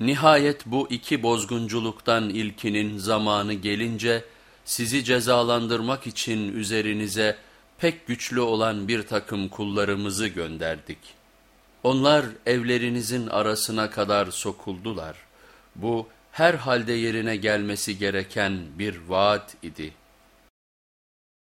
Nihayet bu iki bozgunculuktan ilkinin zamanı gelince sizi cezalandırmak için üzerinize pek güçlü olan bir takım kullarımızı gönderdik. Onlar evlerinizin arasına kadar sokuldular. Bu her halde yerine gelmesi gereken bir vaat idi.''